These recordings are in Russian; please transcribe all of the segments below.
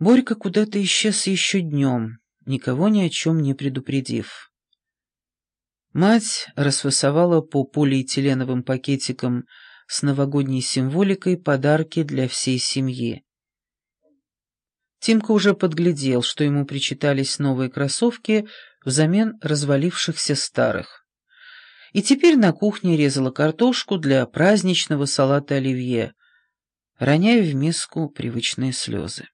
Борька куда-то исчез еще днем, никого ни о чем не предупредив. Мать расфасовала по полиэтиленовым пакетикам с новогодней символикой подарки для всей семьи. Тимка уже подглядел, что ему причитались новые кроссовки взамен развалившихся старых. И теперь на кухне резала картошку для праздничного салата оливье, роняя в миску привычные слезы.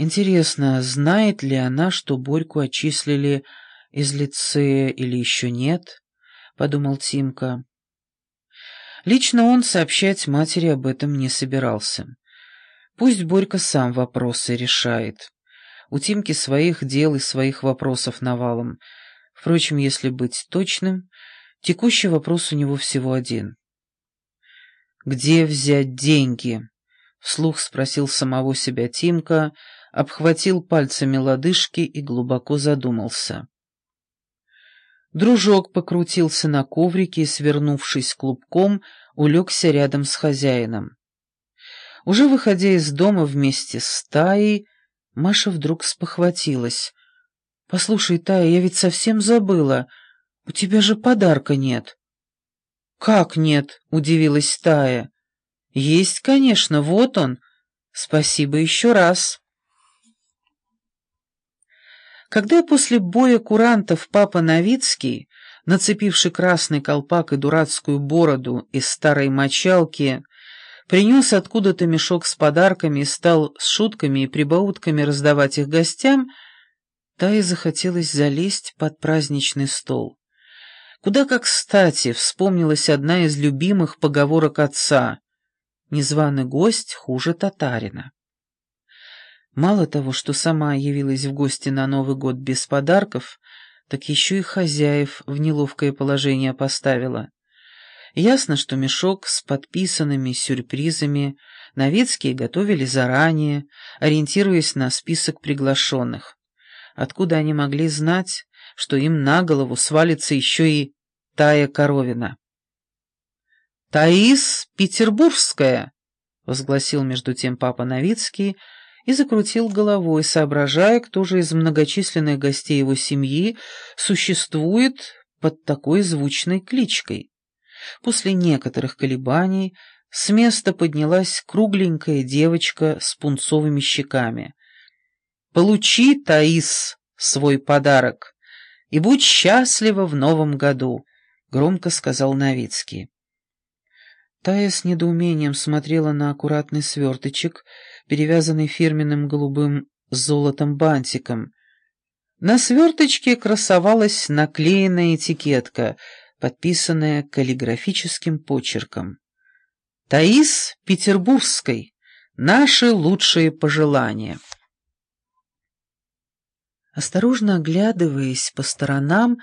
Интересно, знает ли она, что Борьку отчислили из лицея или еще нет? — подумал Тимка. Лично он сообщать матери об этом не собирался. Пусть Борька сам вопросы решает. У Тимки своих дел и своих вопросов навалом. Впрочем, если быть точным, текущий вопрос у него всего один. «Где взять деньги?» — вслух спросил самого себя Тимка, обхватил пальцами лодыжки и глубоко задумался. Дружок покрутился на коврике и, свернувшись клубком, улегся рядом с хозяином. Уже выходя из дома вместе с Таей, Маша вдруг спохватилась. «Послушай, Тая, я ведь совсем забыла. У тебя же подарка нет». «Как нет?» — удивилась Тая. «Есть, конечно, вот он. Спасибо еще раз». Когда после боя курантов папа Новицкий, нацепивший красный колпак и дурацкую бороду из старой мочалки, принес откуда-то мешок с подарками и стал с шутками и прибаутками раздавать их гостям, Тае захотелось залезть под праздничный стол. Куда как кстати вспомнилась одна из любимых поговорок отца «Незваный гость хуже татарина». Мало того, что сама явилась в гости на Новый год без подарков, так еще и хозяев в неловкое положение поставила. Ясно, что мешок с подписанными сюрпризами Новицкие готовили заранее, ориентируясь на список приглашенных. Откуда они могли знать, что им на голову свалится еще и Тая Коровина? «Таис Петербургская!» — возгласил между тем папа Новицкий — и закрутил головой, соображая, кто же из многочисленных гостей его семьи существует под такой звучной кличкой. После некоторых колебаний с места поднялась кругленькая девочка с пунцовыми щеками. «Получи, Таис, свой подарок и будь счастлива в новом году», — громко сказал Новицкий. Тая с недоумением смотрела на аккуратный сверточек, перевязанный фирменным голубым золотом бантиком. На сверточке красовалась наклеенная этикетка, подписанная каллиграфическим почерком. «Таис Петербургской. Наши лучшие пожелания». Осторожно оглядываясь по сторонам,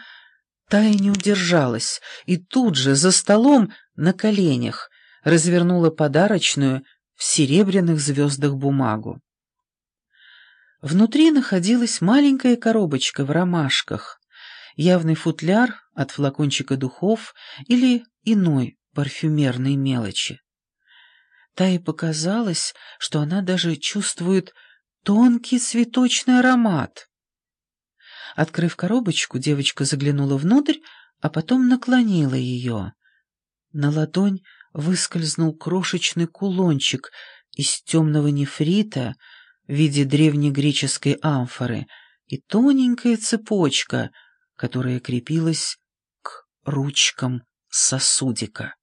Тая не удержалась и тут же за столом на коленях развернула подарочную в серебряных звездах бумагу. Внутри находилась маленькая коробочка в ромашках, явный футляр от флакончика духов или иной парфюмерной мелочи. Тае показалось, что она даже чувствует тонкий цветочный аромат. Открыв коробочку, девочка заглянула внутрь, а потом наклонила ее. На ладонь выскользнул крошечный кулончик из темного нефрита в виде древнегреческой амфоры и тоненькая цепочка, которая крепилась к ручкам сосудика.